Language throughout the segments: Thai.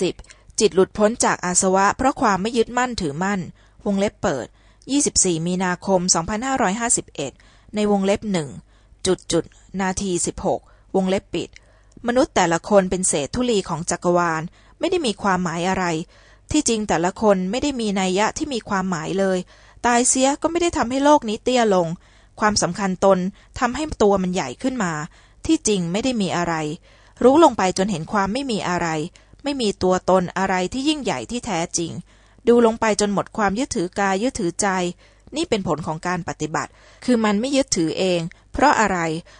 10. จิตหลุดพ้นจากอาสวะ เพราะความไม่ยึดมั่นถือมั่น วงเล็บเปิด 24 มีนาคม 2551 ในวงเล็บหนึ่งจุดจุดนาที 16 วงเล็บปิด มนุษย์แต่ละคนเป็นเศษธุลีของจักรวาล ไม่ได้มีความหมายอะไร ที่จริงแต่ละคนไม่ได้มีนัยยะที่มีความหมายเลย ตายเสียก็ไม่ได้ทำให้โลกนี้เตี้ยลง ความสำคัญตนทำให้ตัวมันใหญ่ขึ้นมา ที่จริงไม่ได้มีอะไร รู้ลงไปจนเห็นความไม่มีอะไร ไม่มีตัวตนอะไรที่ยิ่งใหญ่ที่แท้จริง ดูลงไปจนหมดความยึดถือกายยึดถือใจ นี่เป็นผลของการปฏิบัติ คือมันไม่ยึดถือเอง เพราะอะไร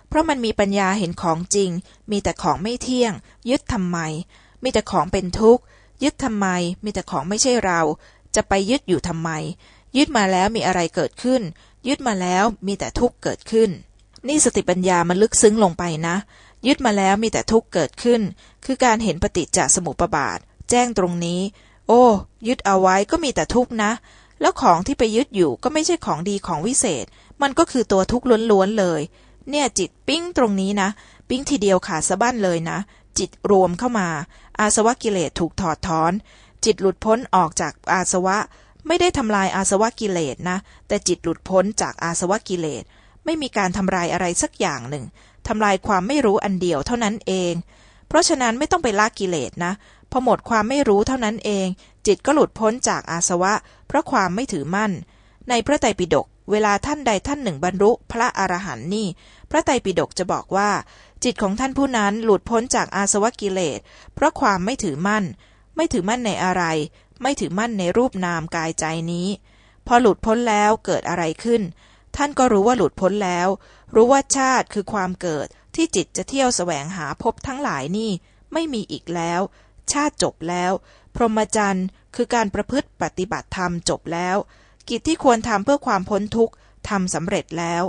เพราะมันมีปัญญาเห็นของจริง มีแต่ของไม่เที่ยง ยึดทำไม มีแต่ของเป็นทุกข์ ยึดทำไม มีแต่ของไม่ใช่เรา จะไปยึดอยู่ทำไม ยึดมาแล้วมีอะไรเกิดขึ้น ยึดมาแล้วมีแต่ทุกข์เกิดขึ้นนี่สติปัญญามันลึกซึ้งลงไปนะ ยึดมาแล้วมีแต่ทุกข์เกิดขึ้น คือการเห็นปฏิจจสมุปบาท แจ้งตรงนี้ โอ้ ยึดเอาไว้ก็มีแต่ทุกข์นะ แล้วของที่ไปยึดอยู่ก็ไม่ใช่ของดีของวิเศษ มันก็คือตัวทุกข์ล้วนๆเลย เนี่ยจิตปิ้งตรงนี้นะ ปิ้งทีเดียวขาดสะบั้นเลยนะ จิตรวมเข้ามา อาสวะกิเลสถูกถอดถอน จิตหลุดพ้นออกจากอาสวะ ไม่ได้ทำลายอาสวะกิเลสนะ แต่จิตหลุดพ้นจากอาสวะกิเลส ไม่มีการทำลายอะไรสักอย่างหนึ่ง ทำลายความไม่รู้อันเดียวเท่านั้นเอง เพราะฉะนั้นไม่ต้องไปละกิเลสนะ พอหมดความไม่รู้เท่านั้นเอง จิตก็หลุดพ้นจากอาสวะ เพราะความไม่ถือมั่น ในพระไตรปิฎกเวลาท่านใดท่านหนึ่งบรรลุพระอรหันต์นี่ พระไตรปิฎกจะบอกว่า จิตของท่านผู้นั้นหลุดพ้นจากอาสวะกิเลส เพราะความไม่ถือมั่น ไม่ถือมั่นในอะไร ไม่ถือมั่นในรูปนามกายใจนี้ พอหลุดพ้นแล้วเกิดอะไรขึ้น ท่านก็รู้ว่าหลุดพ้นแล้ว รู้ว่าชาติคือความเกิดที่จิตจะเที่ยวแสวงหาพบทั้งหลายนี่ไม่มีอีกแล้ว ชาติจบแล้ว พรหมจรรย์คือการประพฤติปฏิบัติธรรมจบแล้ว กิจที่ควรทำเพื่อความพ้นทุกข์ทำสำเร็จแล้ว